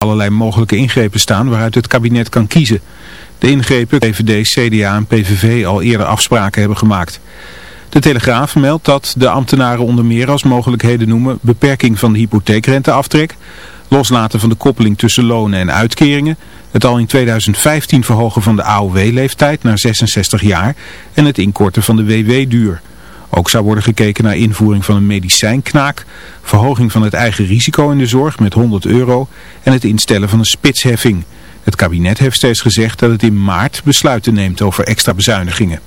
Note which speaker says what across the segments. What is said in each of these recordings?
Speaker 1: allerlei mogelijke ingrepen staan waaruit het kabinet kan kiezen. De ingrepen VVD, CDA en PVV al eerder afspraken hebben gemaakt. De Telegraaf meldt dat de ambtenaren onder meer als mogelijkheden noemen beperking van de hypotheekrenteaftrek, loslaten van de koppeling tussen lonen en uitkeringen, het al in 2015 verhogen van de AOW-leeftijd naar 66 jaar en het inkorten van de WW-duur. Ook zou worden gekeken naar invoering van een medicijnknaak, verhoging van het eigen risico in de zorg met 100 euro en het instellen van een spitsheffing. Het kabinet heeft steeds gezegd dat het in maart besluiten neemt over extra bezuinigingen.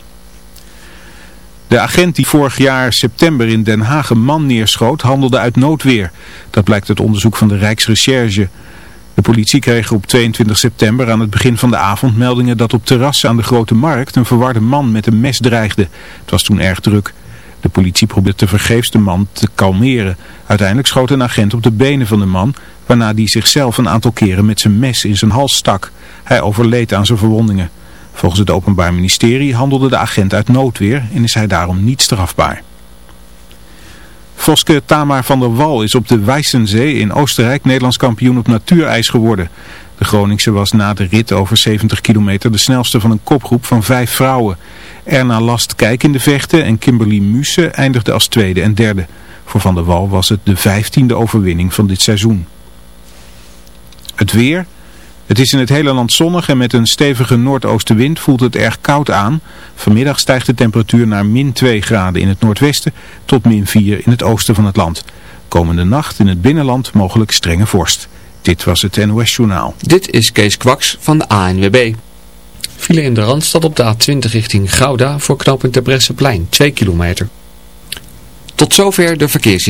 Speaker 1: De agent die vorig jaar september in Den Haag een man neerschoot handelde uit noodweer. Dat blijkt uit onderzoek van de Rijksrecherche. De politie kreeg op 22 september aan het begin van de avond meldingen dat op terrassen aan de Grote Markt een verwarde man met een mes dreigde. Het was toen erg druk. De politie probeerde te vergeefs de man te kalmeren. Uiteindelijk schoot een agent op de benen van de man, waarna die zichzelf een aantal keren met zijn mes in zijn hals stak. Hij overleed aan zijn verwondingen. Volgens het Openbaar Ministerie handelde de agent uit noodweer en is hij daarom niet strafbaar. Voske Tamar van der Wal is op de Weissensee in Oostenrijk Nederlands kampioen op natuurijs geworden. De Groningse was na de rit over 70 kilometer de snelste van een kopgroep van vijf vrouwen. Erna Last Kijk in de vechten en Kimberly Muse eindigde als tweede en derde. Voor Van der Wal was het de vijftiende overwinning van dit seizoen. Het weer... Het is in het hele land zonnig en met een stevige noordoostenwind voelt het erg koud aan. Vanmiddag stijgt de temperatuur naar min 2 graden in het noordwesten tot min 4 in het oosten van het land. Komende nacht in het binnenland mogelijk strenge vorst. Dit was het NOS Journaal.
Speaker 2: Dit is Kees Kwaks van de ANWB. File in de Randstad op de A20 richting Gouda voor knooppunt Terbrechtseplein, 2 kilometer. Tot zover de verkeers.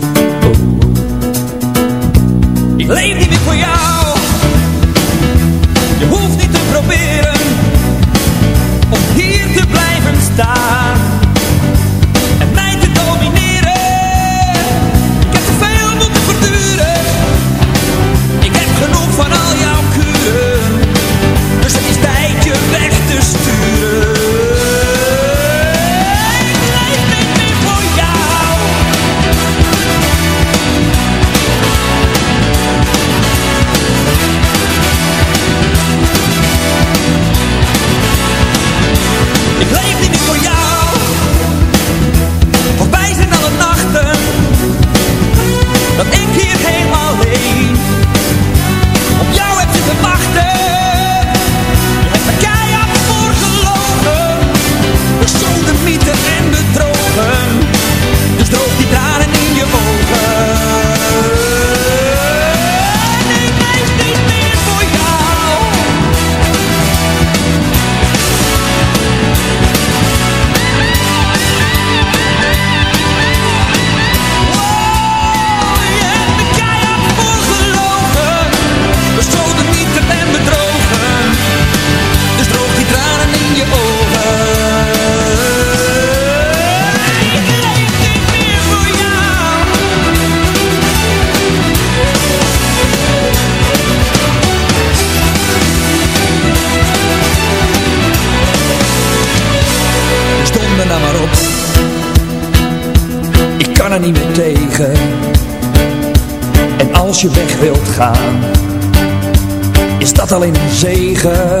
Speaker 3: alleen een zegen.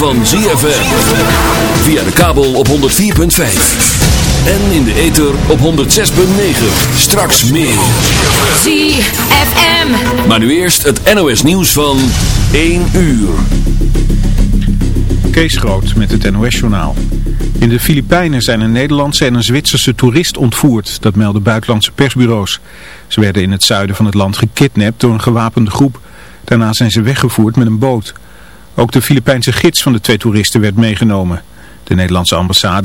Speaker 4: Van ZFM. Via de kabel op 104.5. En in de ether op 106.9. Straks meer.
Speaker 5: ZFM.
Speaker 4: Maar nu eerst het NOS nieuws van 1 uur.
Speaker 1: Kees Groot met het NOS-journaal. In de Filipijnen zijn een Nederlandse en een Zwitserse toerist ontvoerd. Dat melden buitenlandse persbureaus. Ze werden in het zuiden van het land gekidnapt door een gewapende groep. Daarna zijn ze weggevoerd met een boot. Ook de Filipijnse gids van de twee toeristen werd meegenomen. De Nederlandse ambassade...